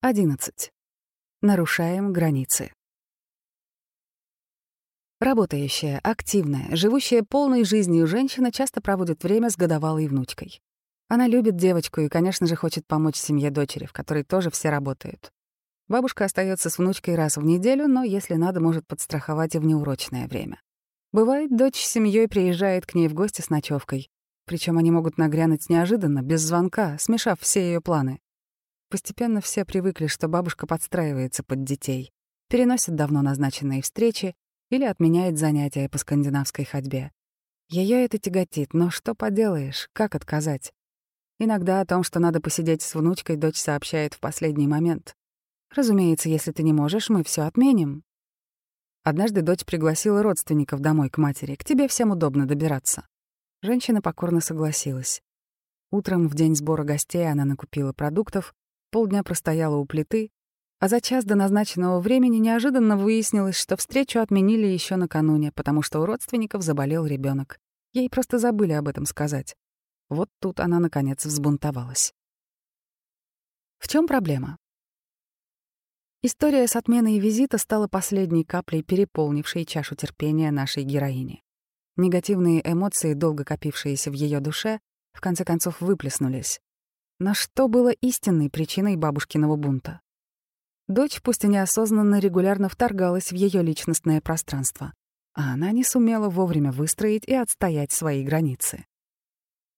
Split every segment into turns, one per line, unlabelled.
11. Нарушаем границы. Работающая, активная, живущая полной жизнью женщина часто проводит время с годовалой внучкой. Она любит девочку и, конечно же, хочет помочь семье дочери, в которой тоже все работают. Бабушка остается с внучкой раз в неделю, но, если надо, может подстраховать и в неурочное время. Бывает, дочь с семьей приезжает к ней в гости с ночевкой. Причем они могут нагрянуть неожиданно, без звонка, смешав все ее планы. Постепенно все привыкли, что бабушка подстраивается под детей, переносит давно назначенные встречи или отменяет занятия по скандинавской ходьбе. Ее это тяготит, но что поделаешь, как отказать? Иногда о том, что надо посидеть с внучкой, дочь сообщает в последний момент. Разумеется, если ты не можешь, мы все отменим. Однажды дочь пригласила родственников домой к матери. К тебе всем удобно добираться. Женщина покорно согласилась. Утром в день сбора гостей она накупила продуктов, полдня простояла у плиты, а за час до назначенного времени неожиданно выяснилось, что встречу отменили еще накануне, потому что у родственников заболел ребенок. Ей просто забыли об этом сказать. Вот тут она, наконец, взбунтовалась. В чем проблема? История с отменой визита стала последней каплей, переполнившей чашу терпения нашей героини. Негативные эмоции, долго копившиеся в ее душе, в конце концов выплеснулись. Но что было истинной причиной бабушкиного бунта? Дочь, пусть и неосознанно, регулярно вторгалась в ее личностное пространство, а она не сумела вовремя выстроить и отстоять свои границы.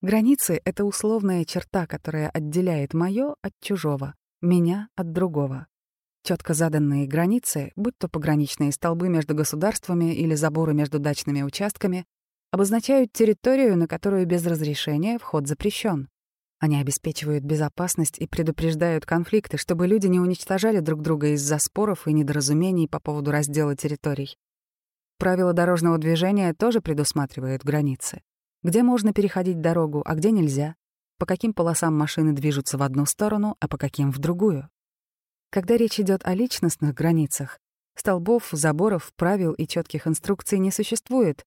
Границы — это условная черта, которая отделяет моё от чужого, меня от другого. Четко заданные границы, будь то пограничные столбы между государствами или заборы между дачными участками, обозначают территорию, на которую без разрешения вход запрещен. Они обеспечивают безопасность и предупреждают конфликты, чтобы люди не уничтожали друг друга из-за споров и недоразумений по поводу раздела территорий. Правила дорожного движения тоже предусматривают границы. Где можно переходить дорогу, а где нельзя. По каким полосам машины движутся в одну сторону, а по каким — в другую. Когда речь идет о личностных границах, столбов, заборов, правил и четких инструкций не существует,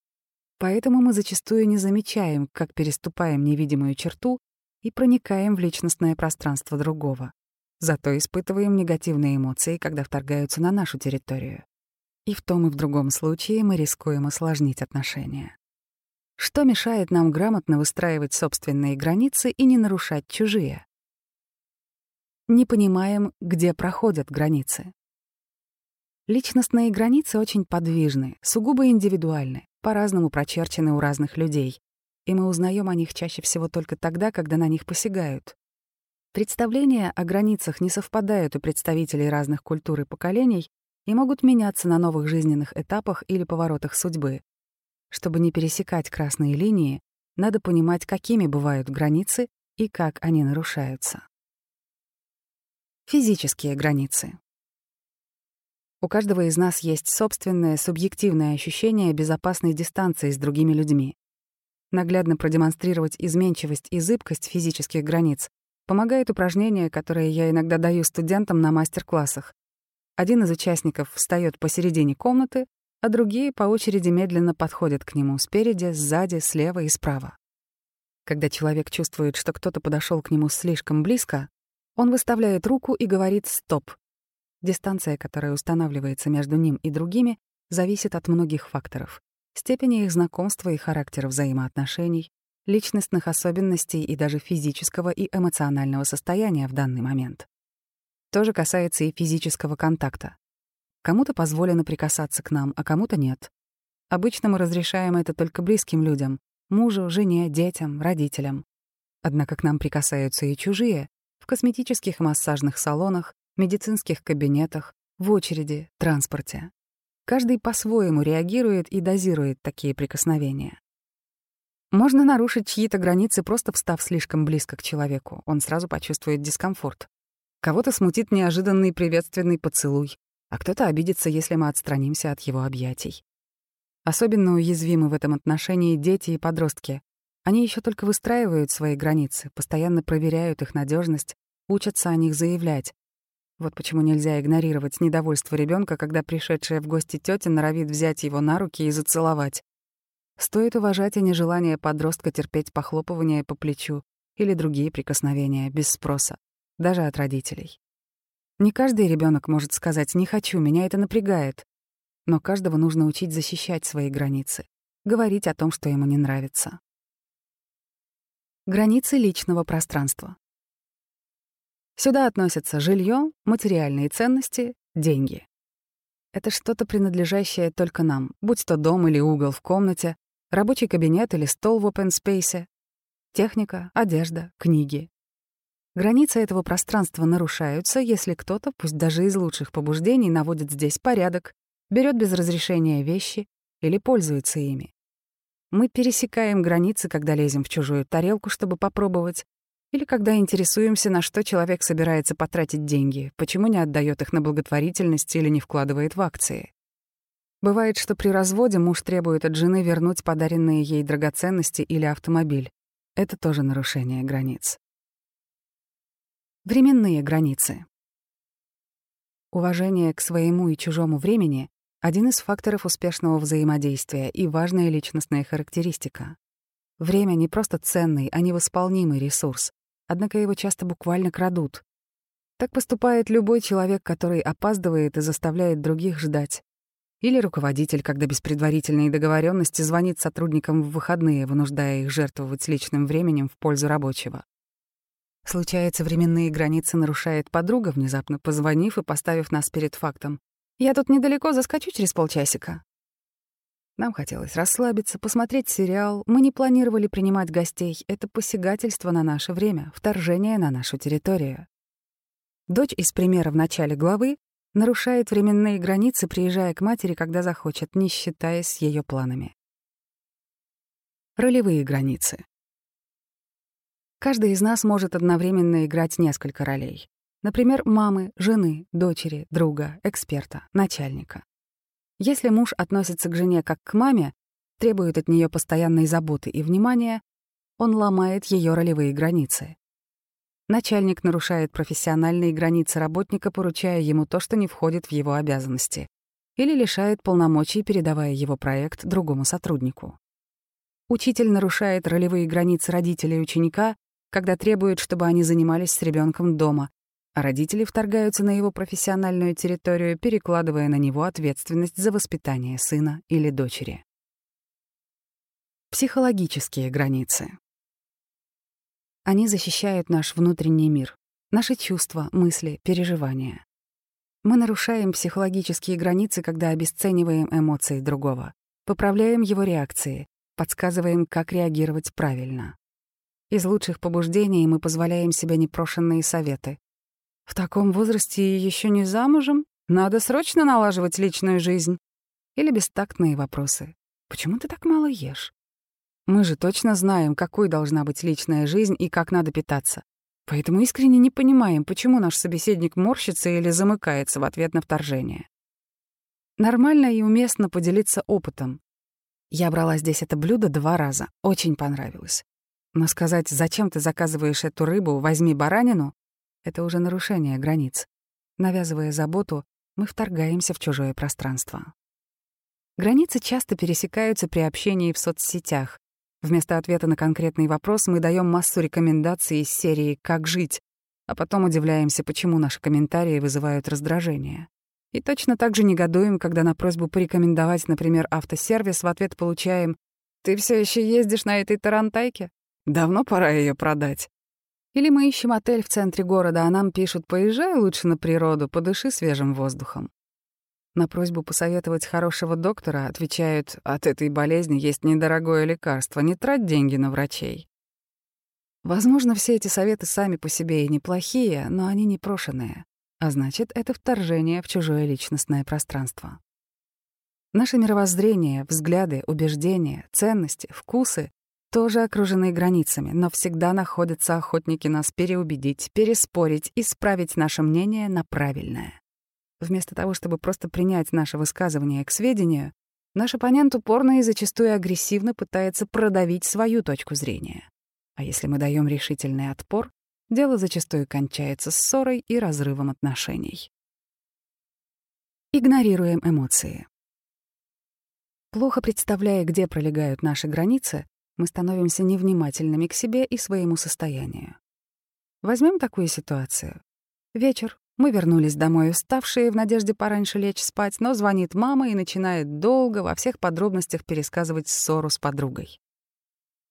поэтому мы зачастую не замечаем, как переступаем невидимую черту и проникаем в личностное пространство другого. Зато испытываем негативные эмоции, когда вторгаются на нашу территорию. И в том и в другом случае мы рискуем осложнить отношения. Что мешает нам грамотно выстраивать собственные границы и не нарушать чужие? Не понимаем, где проходят границы. Личностные границы очень подвижны, сугубо индивидуальны, по-разному прочерчены у разных людей, и мы узнаем о них чаще всего только тогда, когда на них посягают. Представления о границах не совпадают у представителей разных культур и поколений и могут меняться на новых жизненных этапах или поворотах судьбы. Чтобы не пересекать красные линии, надо понимать, какими бывают границы и как они нарушаются. Физические границы. У каждого из нас есть собственное субъективное ощущение безопасной дистанции с другими людьми. Наглядно продемонстрировать изменчивость и зыбкость физических границ помогает упражнение, которое я иногда даю студентам на мастер-классах. Один из участников встает посередине комнаты, а другие по очереди медленно подходят к нему спереди, сзади, слева и справа. Когда человек чувствует, что кто-то подошел к нему слишком близко, он выставляет руку и говорит «стоп». Дистанция, которая устанавливается между ним и другими, зависит от многих факторов степени их знакомства и характера взаимоотношений, личностных особенностей и даже физического и эмоционального состояния в данный момент. То же касается и физического контакта. Кому-то позволено прикасаться к нам, а кому-то нет. Обычно мы разрешаем это только близким людям — мужу, жене, детям, родителям. Однако к нам прикасаются и чужие — в косметических массажных салонах, медицинских кабинетах, в очереди, транспорте. Каждый по-своему реагирует и дозирует такие прикосновения. Можно нарушить чьи-то границы, просто встав слишком близко к человеку. Он сразу почувствует дискомфорт. Кого-то смутит неожиданный приветственный поцелуй, а кто-то обидится, если мы отстранимся от его объятий. Особенно уязвимы в этом отношении дети и подростки. Они еще только выстраивают свои границы, постоянно проверяют их надежность, учатся о них заявлять, вот почему нельзя игнорировать недовольство ребенка, когда пришедшая в гости тетя норовит взять его на руки и зацеловать. Стоит уважать и нежелание подростка терпеть похлопывания по плечу или другие прикосновения без спроса, даже от родителей. Не каждый ребенок может сказать «не хочу, меня это напрягает». Но каждого нужно учить защищать свои границы, говорить о том, что ему не нравится. Границы личного пространства. Сюда относятся жилье, материальные ценности, деньги. Это что-то принадлежащее только нам, будь то дом или угол в комнате, рабочий кабинет или стол в open space, техника, одежда, книги. Границы этого пространства нарушаются, если кто-то, пусть даже из лучших побуждений, наводит здесь порядок, берет без разрешения вещи или пользуется ими. Мы пересекаем границы, когда лезем в чужую тарелку, чтобы попробовать, или когда интересуемся, на что человек собирается потратить деньги, почему не отдает их на благотворительность или не вкладывает в акции. Бывает, что при разводе муж требует от жены вернуть подаренные ей драгоценности или автомобиль. Это тоже нарушение границ. Временные границы. Уважение к своему и чужому времени один из факторов успешного взаимодействия и важная личностная характеристика. Время не просто ценный, а невосполнимый ресурс, однако его часто буквально крадут. Так поступает любой человек, который опаздывает и заставляет других ждать. Или руководитель, когда без предварительной договоренности звонит сотрудникам в выходные, вынуждая их жертвовать личным временем в пользу рабочего. Случается, временные границы нарушает подруга, внезапно позвонив и поставив нас перед фактом. Я тут недалеко, заскочу через полчасика». Нам хотелось расслабиться, посмотреть сериал. Мы не планировали принимать гостей. Это посягательство на наше время, вторжение на нашу территорию. Дочь из примера в начале главы нарушает временные границы, приезжая к матери, когда захочет, не считаясь с ее планами. Ролевые границы. Каждый из нас может одновременно играть несколько ролей. Например, мамы, жены, дочери, друга, эксперта, начальника. Если муж относится к жене как к маме, требует от нее постоянной заботы и внимания, он ломает ее ролевые границы. Начальник нарушает профессиональные границы работника, поручая ему то, что не входит в его обязанности, или лишает полномочий, передавая его проект другому сотруднику. Учитель нарушает ролевые границы родителей ученика, когда требует, чтобы они занимались с ребенком дома, а родители вторгаются на его профессиональную территорию, перекладывая на него ответственность за воспитание сына или дочери. Психологические границы. Они защищают наш внутренний мир, наши чувства, мысли, переживания. Мы нарушаем психологические границы, когда обесцениваем эмоции другого, поправляем его реакции, подсказываем, как реагировать правильно. Из лучших побуждений мы позволяем себе непрошенные советы, в таком возрасте еще не замужем? Надо срочно налаживать личную жизнь. Или бестактные вопросы. Почему ты так мало ешь? Мы же точно знаем, какой должна быть личная жизнь и как надо питаться. Поэтому искренне не понимаем, почему наш собеседник морщится или замыкается в ответ на вторжение. Нормально и уместно поделиться опытом. Я брала здесь это блюдо два раза, очень понравилось. Но сказать, зачем ты заказываешь эту рыбу, возьми баранину, это уже нарушение границ. Навязывая заботу, мы вторгаемся в чужое пространство. Границы часто пересекаются при общении в соцсетях. Вместо ответа на конкретный вопрос мы даем массу рекомендаций из серии «Как жить», а потом удивляемся, почему наши комментарии вызывают раздражение. И точно так же негодуем, когда на просьбу порекомендовать, например, автосервис, в ответ получаем «Ты все еще ездишь на этой тарантайке? Давно пора ее продать». Или мы ищем отель в центре города, а нам пишут «Поезжай лучше на природу, подыши свежим воздухом». На просьбу посоветовать хорошего доктора отвечают «От этой болезни есть недорогое лекарство, не трать деньги на врачей». Возможно, все эти советы сами по себе и неплохие, но они непрошенные, а значит, это вторжение в чужое личностное пространство. Наше мировоззрение, взгляды, убеждения, ценности, вкусы тоже окружены границами, но всегда находятся охотники нас переубедить, переспорить, исправить наше мнение на правильное. Вместо того, чтобы просто принять наше высказывание к сведению, наш оппонент упорно и зачастую агрессивно пытается продавить свою точку зрения. А если мы даем решительный отпор, дело зачастую кончается ссорой и разрывом отношений. Игнорируем эмоции. Плохо представляя, где пролегают наши границы, мы становимся невнимательными к себе и своему состоянию. Возьмем такую ситуацию. Вечер, Мы вернулись домой уставшие, в надежде пораньше лечь спать, но звонит мама и начинает долго во всех подробностях пересказывать ссору с подругой.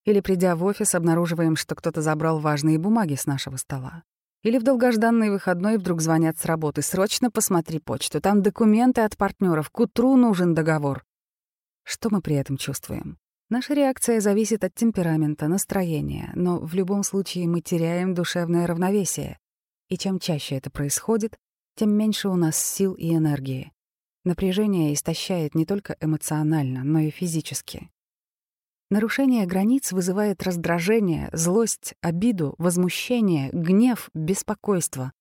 Или, придя в офис, обнаруживаем, что кто-то забрал важные бумаги с нашего стола. Или в долгожданный выходной вдруг звонят с работы. «Срочно посмотри почту, там документы от партнеров, к утру нужен договор». Что мы при этом чувствуем? Наша реакция зависит от темперамента, настроения, но в любом случае мы теряем душевное равновесие. И чем чаще это происходит, тем меньше у нас сил и энергии. Напряжение истощает не только эмоционально, но и физически. Нарушение границ вызывает раздражение, злость, обиду, возмущение, гнев, беспокойство.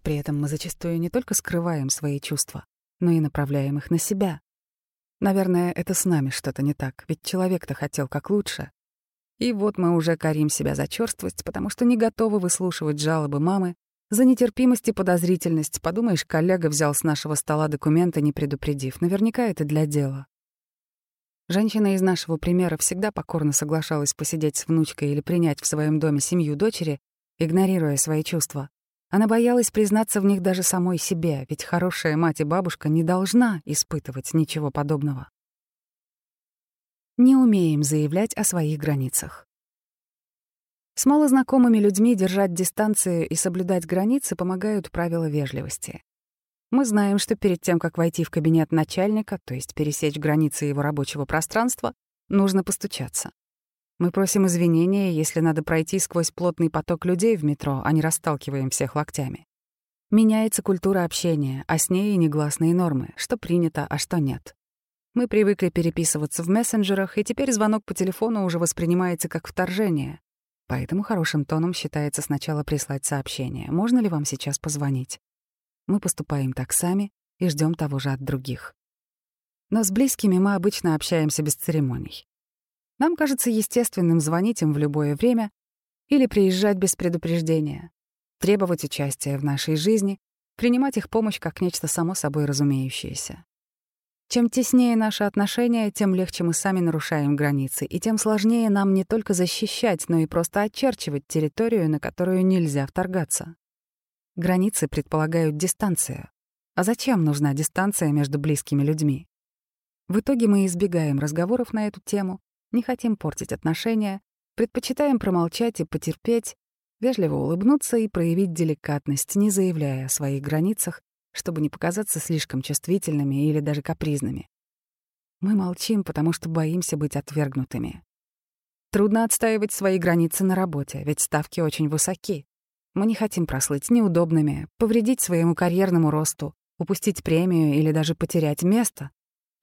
При этом мы зачастую не только скрываем свои чувства, но и направляем их на себя. Наверное, это с нами что-то не так, ведь человек-то хотел как лучше. И вот мы уже корим себя за черствость, потому что не готовы выслушивать жалобы мамы за нетерпимость и подозрительность. Подумаешь, коллега взял с нашего стола документы, не предупредив. Наверняка это для дела. Женщина из нашего примера всегда покорно соглашалась посидеть с внучкой или принять в своем доме семью дочери, игнорируя свои чувства. Она боялась признаться в них даже самой себе, ведь хорошая мать и бабушка не должна испытывать ничего подобного. Не умеем заявлять о своих границах. С малознакомыми людьми держать дистанцию и соблюдать границы помогают правила вежливости. Мы знаем, что перед тем, как войти в кабинет начальника, то есть пересечь границы его рабочего пространства, нужно постучаться. Мы просим извинения, если надо пройти сквозь плотный поток людей в метро, а не расталкиваем всех локтями. Меняется культура общения, а с ней и негласные нормы, что принято, а что нет. Мы привыкли переписываться в мессенджерах, и теперь звонок по телефону уже воспринимается как вторжение, Поэтому хорошим тоном считается сначала прислать сообщение «Можно ли вам сейчас позвонить?». Мы поступаем так сами и ждем того же от других. Но с близкими мы обычно общаемся без церемоний. Нам кажется естественным звонить им в любое время или приезжать без предупреждения, требовать участия в нашей жизни, принимать их помощь как нечто само собой разумеющееся. Чем теснее наши отношения, тем легче мы сами нарушаем границы, и тем сложнее нам не только защищать, но и просто очерчивать территорию, на которую нельзя вторгаться. Границы предполагают дистанцию. А зачем нужна дистанция между близкими людьми? В итоге мы избегаем разговоров на эту тему, не хотим портить отношения, предпочитаем промолчать и потерпеть, вежливо улыбнуться и проявить деликатность, не заявляя о своих границах, чтобы не показаться слишком чувствительными или даже капризными. Мы молчим, потому что боимся быть отвергнутыми. Трудно отстаивать свои границы на работе, ведь ставки очень высоки. Мы не хотим прослыть неудобными, повредить своему карьерному росту, упустить премию или даже потерять место.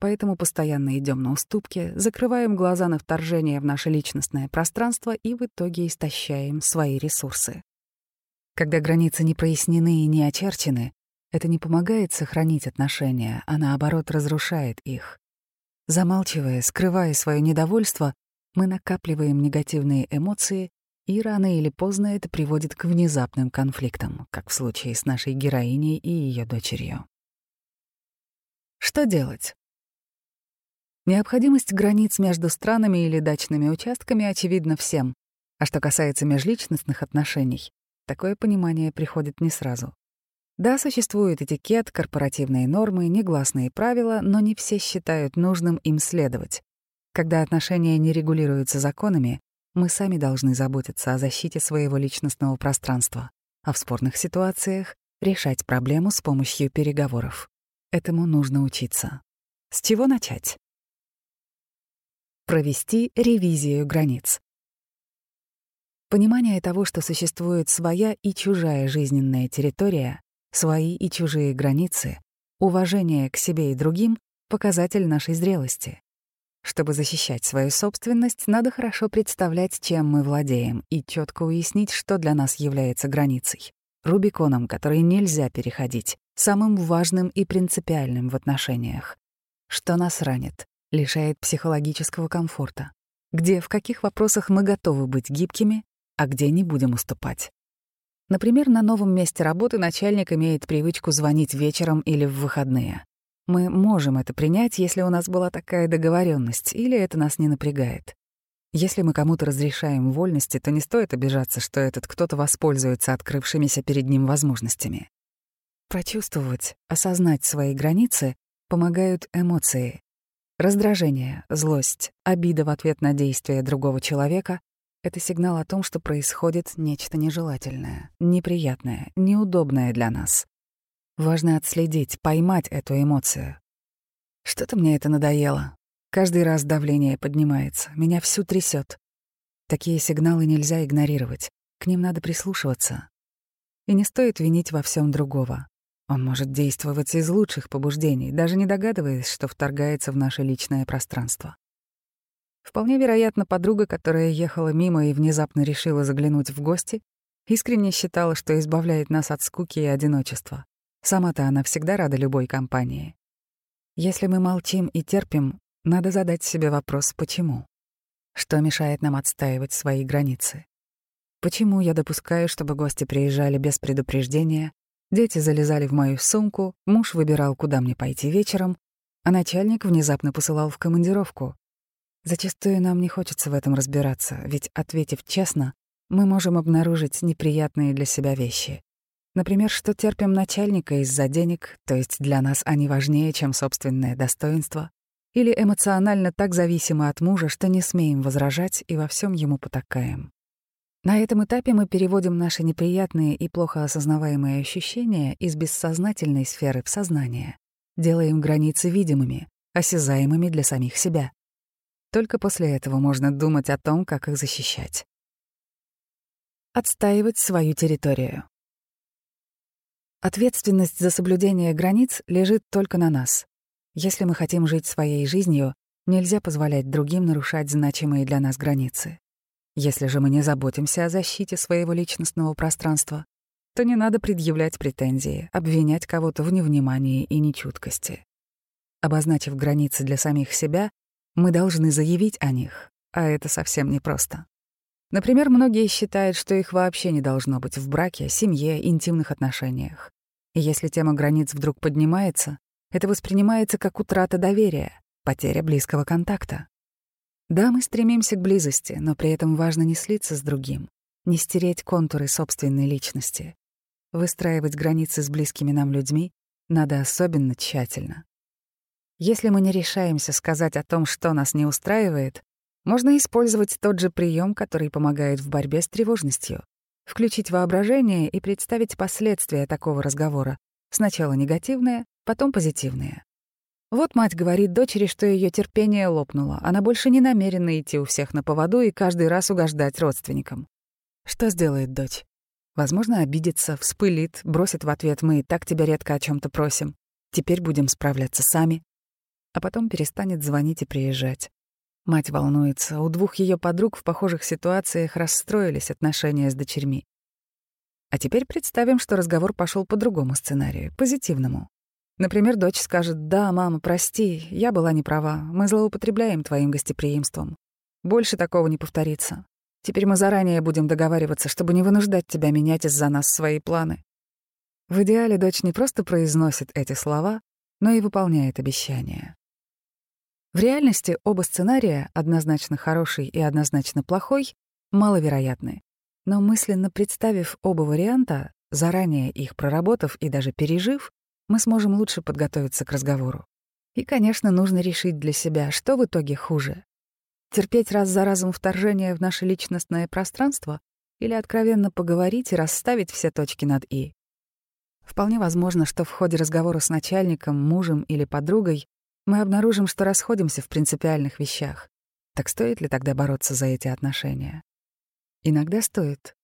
Поэтому постоянно идем на уступки, закрываем глаза на вторжение в наше личностное пространство и в итоге истощаем свои ресурсы. Когда границы не прояснены и не очерчены, это не помогает сохранить отношения, а наоборот разрушает их. Замалчивая, скрывая свое недовольство, мы накапливаем негативные эмоции, и рано или поздно это приводит к внезапным конфликтам, как в случае с нашей героиней и ее дочерью. Что делать? Необходимость границ между странами или дачными участками очевидна всем. А что касается межличностных отношений, такое понимание приходит не сразу. Да, существует этикет, корпоративные нормы, негласные правила, но не все считают нужным им следовать. Когда отношения не регулируются законами, мы сами должны заботиться о защите своего личностного пространства, а в спорных ситуациях решать проблему с помощью переговоров. Этому нужно учиться. С чего начать? Провести ревизию границ. Понимание того, что существует своя и чужая жизненная территория, Свои и чужие границы, уважение к себе и другим — показатель нашей зрелости. Чтобы защищать свою собственность, надо хорошо представлять, чем мы владеем, и четко уяснить, что для нас является границей, рубиконом, который нельзя переходить, самым важным и принципиальным в отношениях. Что нас ранит, лишает психологического комфорта, где в каких вопросах мы готовы быть гибкими, а где не будем уступать. Например, на новом месте работы начальник имеет привычку звонить вечером или в выходные. Мы можем это принять, если у нас была такая договоренность, или это нас не напрягает. Если мы кому-то разрешаем вольности, то не стоит обижаться, что этот кто-то воспользуется открывшимися перед ним возможностями. Прочувствовать, осознать свои границы помогают эмоции. Раздражение, злость, обида в ответ на действия другого человека — это сигнал о том, что происходит нечто нежелательное, неприятное, неудобное для нас. Важно отследить, поймать эту эмоцию. Что-то мне это надоело. Каждый раз давление поднимается, меня всю трясет. Такие сигналы нельзя игнорировать, к ним надо прислушиваться. И не стоит винить во всем другого. Он может действовать из лучших побуждений, даже не догадываясь, что вторгается в наше личное пространство. Вполне вероятно, подруга, которая ехала мимо и внезапно решила заглянуть в гости, искренне считала, что избавляет нас от скуки и одиночества. Сама-то она всегда рада любой компании. Если мы молчим и терпим, надо задать себе вопрос «почему?». Что мешает нам отстаивать свои границы? Почему я допускаю, чтобы гости приезжали без предупреждения, Дети залезали в мою сумку, муж выбирал, куда мне пойти вечером, а начальник внезапно посылал в командировку. Зачастую нам не хочется в этом разбираться, ведь, ответив честно, мы можем обнаружить неприятные для себя вещи. Например, что терпим начальника из-за денег, то есть для нас они важнее, чем собственное достоинство, или эмоционально так зависимы от мужа, что не смеем возражать и во всем ему потакаем. На этом этапе мы переводим наши неприятные и плохо осознаваемые ощущения из бессознательной сферы в сознание, делаем границы видимыми, осязаемыми для самих себя. Только после этого можно думать о том, как их защищать. Отстаивать свою территорию. Ответственность за соблюдение границ лежит только на нас. Если мы хотим жить своей жизнью, нельзя позволять другим нарушать значимые для нас границы. Если же мы не заботимся о защите своего личностного пространства, то не надо предъявлять претензии, обвинять кого-то в невнимании и нечуткости. Обозначив границы для самих себя, мы должны заявить о них, а это совсем непросто. Например, многие считают, что их вообще не должно быть в браке, семье, интимных отношениях. И если тема границ вдруг поднимается, это воспринимается как утрата доверия, потеря близкого контакта. Да, мы стремимся к близости, но при этом важно не слиться с другим, не стереть контуры собственной личности. Выстраивать границы с близкими нам людьми надо особенно тщательно. Если мы не решаемся сказать о том, что нас не устраивает, можно использовать тот же прием, который помогает в борьбе с тревожностью. Включить воображение и представить последствия такого разговора. Сначала негативные, потом позитивные. Вот мать говорит дочери, что ее терпение лопнуло. Она больше не намерена идти у всех на поводу и каждый раз угождать родственникам. Что сделает дочь? Возможно, обидится, вспылит, бросит в ответ «Мы и так тебя редко о чем то просим. Теперь будем справляться сами». А потом перестанет звонить и приезжать. Мать волнуется. У двух ее подруг в похожих ситуациях расстроились отношения с дочерьми. А теперь представим, что разговор пошел по другому сценарию, позитивному. Например, дочь скажет «Да, мама, прости, я была не права, мы злоупотребляем твоим гостеприимством. Больше такого не повторится. Теперь мы заранее будем договариваться, чтобы не вынуждать тебя менять из-за нас свои планы». В идеале дочь не просто произносит эти слова, но и выполняет обещания. В реальности оба сценария, однозначно хороший и однозначно плохой, маловероятны. Но мысленно представив оба варианта, заранее их проработав и даже пережив, мы сможем лучше подготовиться к разговору. И, конечно, нужно решить для себя, что в итоге хуже. Терпеть раз за разом вторжение в наше личностное пространство или откровенно поговорить и расставить все точки над «и». Вполне возможно, что в ходе разговора с начальником, мужем или подругой мы обнаружим, что расходимся в принципиальных вещах. Так стоит ли тогда бороться за эти отношения? Иногда стоит.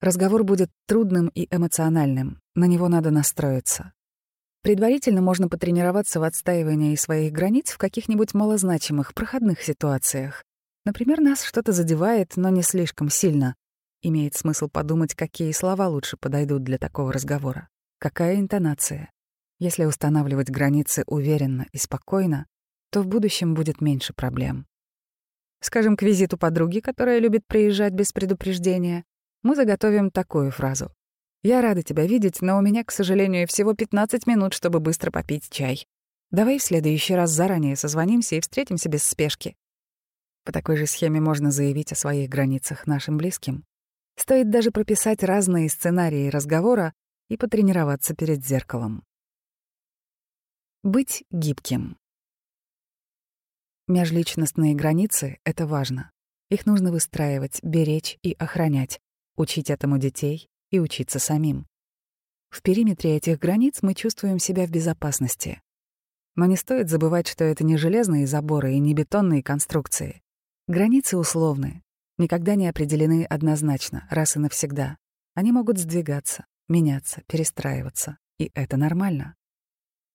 Разговор будет трудным и эмоциональным, на него надо настроиться. Предварительно можно потренироваться в отстаивании своих границ в каких-нибудь малозначимых, проходных ситуациях. Например, нас что-то задевает, но не слишком сильно. Имеет смысл подумать, какие слова лучше подойдут для такого разговора. Какая интонация. Если устанавливать границы уверенно и спокойно, то в будущем будет меньше проблем. Скажем, к визиту подруги, которая любит приезжать без предупреждения, мы заготовим такую фразу. Я рада тебя видеть, но у меня, к сожалению, всего 15 минут, чтобы быстро попить чай. Давай в следующий раз заранее созвонимся и встретимся без спешки. По такой же схеме можно заявить о своих границах нашим близким. Стоит даже прописать разные сценарии разговора, и потренироваться перед зеркалом. Быть гибким. Межличностные границы — это важно. Их нужно выстраивать, беречь и охранять, учить этому детей и учиться самим. В периметре этих границ мы чувствуем себя в безопасности. Но не стоит забывать, что это не железные заборы и не бетонные конструкции. Границы условны, никогда не определены однозначно, раз и навсегда. Они могут сдвигаться, меняться, перестраиваться, и это нормально.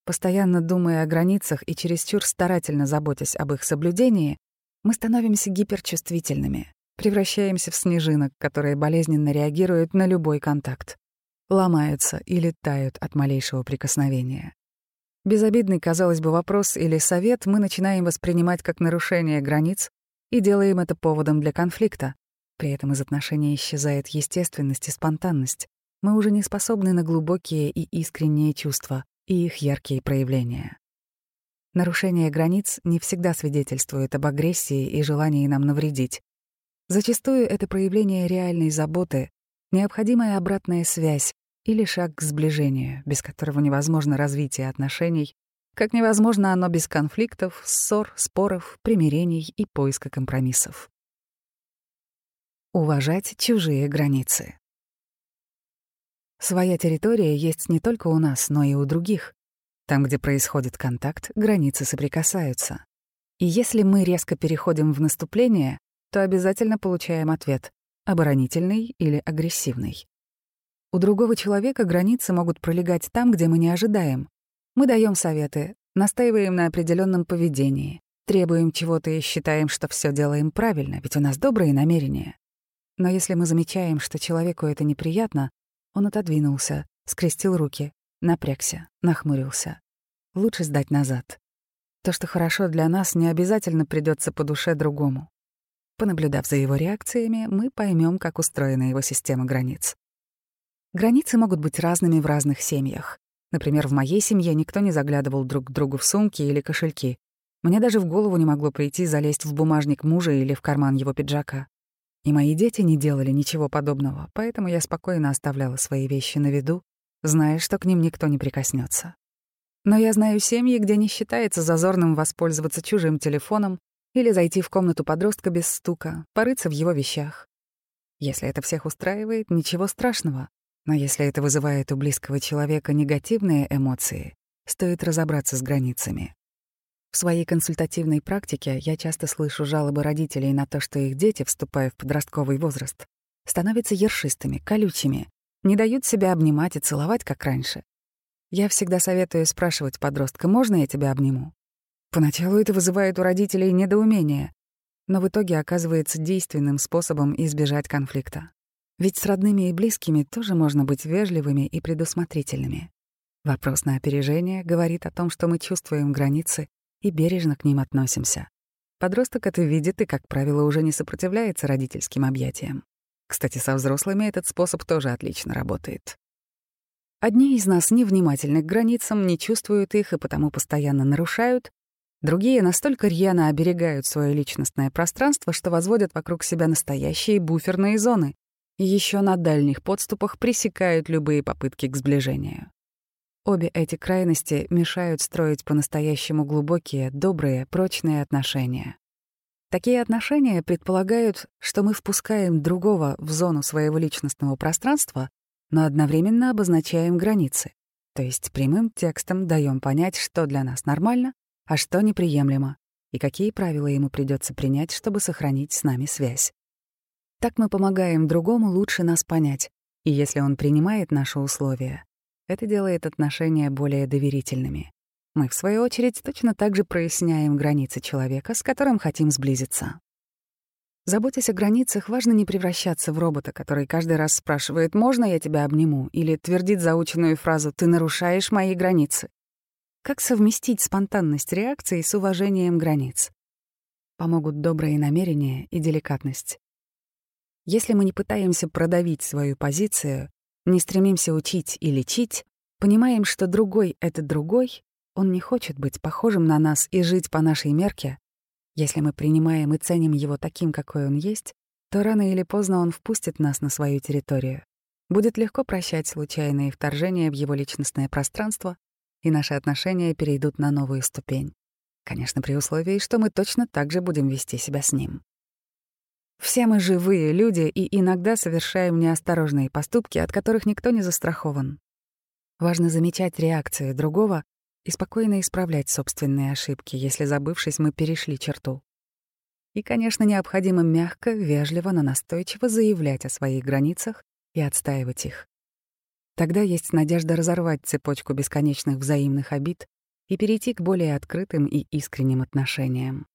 Постоянно думая о границах и чересчур старательно заботясь об их соблюдении, мы становимся гиперчувствительными, превращаемся в снежинок, которые болезненно реагируют на любой контакт, ломаются или тают от малейшего прикосновения. Безобидный, казалось бы, вопрос или совет мы начинаем воспринимать как нарушение границ и делаем это поводом для конфликта. При этом из отношений исчезает естественность и спонтанность. Мы уже не способны на глубокие и искренние чувства и их яркие проявления. Нарушение границ не всегда свидетельствует об агрессии и желании нам навредить. Зачастую это проявление реальной заботы, необходимая обратная связь или шаг к сближению, без которого невозможно развитие отношений, как невозможно оно без конфликтов, ссор, споров, примирений и поиска компромиссов. Уважать чужие границы. Своя территория есть не только у нас, но и у других. Там, где происходит контакт, границы соприкасаются. И если мы резко переходим в наступление, то обязательно получаем ответ — оборонительный или агрессивный. У другого человека границы могут пролегать там, где мы не ожидаем. Мы даем советы, настаиваем на определенном поведении, требуем чего-то и считаем, что все делаем правильно, ведь у нас добрые намерения. Но если мы замечаем, что человеку это неприятно, он отодвинулся, скрестил руки, Напрягся, нахмурился. Лучше сдать назад. То, что хорошо для нас, не обязательно придется по душе другому. Понаблюдав за его реакциями, мы поймем, как устроена его система границ. Границы могут быть разными в разных семьях. Например, в моей семье никто не заглядывал друг к другу в сумки или кошельки. Мне даже в голову не могло прийти залезть в бумажник мужа или в карман его пиджака. И мои дети не делали ничего подобного, поэтому я спокойно оставляла свои вещи на виду зная, что к ним никто не прикоснется. Но я знаю семьи, где не считается зазорным воспользоваться чужим телефоном или зайти в комнату подростка без стука, порыться в его вещах. Если это всех устраивает, ничего страшного. Но если это вызывает у близкого человека негативные эмоции, стоит разобраться с границами. В своей консультативной практике я часто слышу жалобы родителей на то, что их дети, вступая в подростковый возраст, становятся ершистыми, колючими, не дают себя обнимать и целовать, как раньше. Я всегда советую спрашивать подростка, можно я тебя обниму? Поначалу это вызывает у родителей недоумение, но в итоге оказывается действенным способом избежать конфликта. Ведь с родными и близкими тоже можно быть вежливыми и предусмотрительными. Вопрос на опережение говорит о том, что мы чувствуем границы и бережно к ним относимся. Подросток это видит и, как правило, уже не сопротивляется родительским объятиям. Кстати, со взрослыми этот способ тоже отлично работает. Одни из нас невнимательны к границам, не чувствуют их и потому постоянно нарушают. Другие настолько рьяно оберегают свое личностное пространство, что возводят вокруг себя настоящие буферные зоны и еще на дальних подступах пресекают любые попытки к сближению. Обе эти крайности мешают строить по-настоящему глубокие, добрые, прочные отношения. Такие отношения предполагают, что мы впускаем другого в зону своего личностного пространства, но одновременно обозначаем границы, то есть прямым текстом даем понять, что для нас нормально, а что неприемлемо, и какие правила ему придется принять, чтобы сохранить с нами связь. Так мы помогаем другому лучше нас понять, и если он принимает наши условия, это делает отношения более доверительными. Мы, в свою очередь, точно так же проясняем границы человека, с которым хотим сблизиться. Заботясь о границах, важно не превращаться в робота, который каждый раз спрашивает «можно я тебя обниму?» или твердит заученную фразу «ты нарушаешь мои границы». Как совместить спонтанность реакции с уважением границ? Помогут добрые намерения и деликатность. Если мы не пытаемся продавить свою позицию, не стремимся учить и лечить, понимаем, что другой — это другой, он не хочет быть похожим на нас и жить по нашей мерке. Если мы принимаем и ценим его таким, какой он есть, то рано или поздно он впустит нас на свою территорию. будет легко прощать случайные вторжения в его личностное пространство, и наши отношения перейдут на новую ступень. Конечно, при условии, что мы точно так же будем вести себя с ним. Все мы живые люди и иногда совершаем неосторожные поступки, от которых никто не застрахован. Важно замечать реакции другого и спокойно исправлять собственные ошибки, если, забывшись, мы перешли черту. И, конечно, необходимо мягко, вежливо, но настойчиво заявлять о своих границах и отстаивать их. Тогда есть надежда разорвать цепочку бесконечных взаимных обид и перейти к более открытым и искренним отношениям.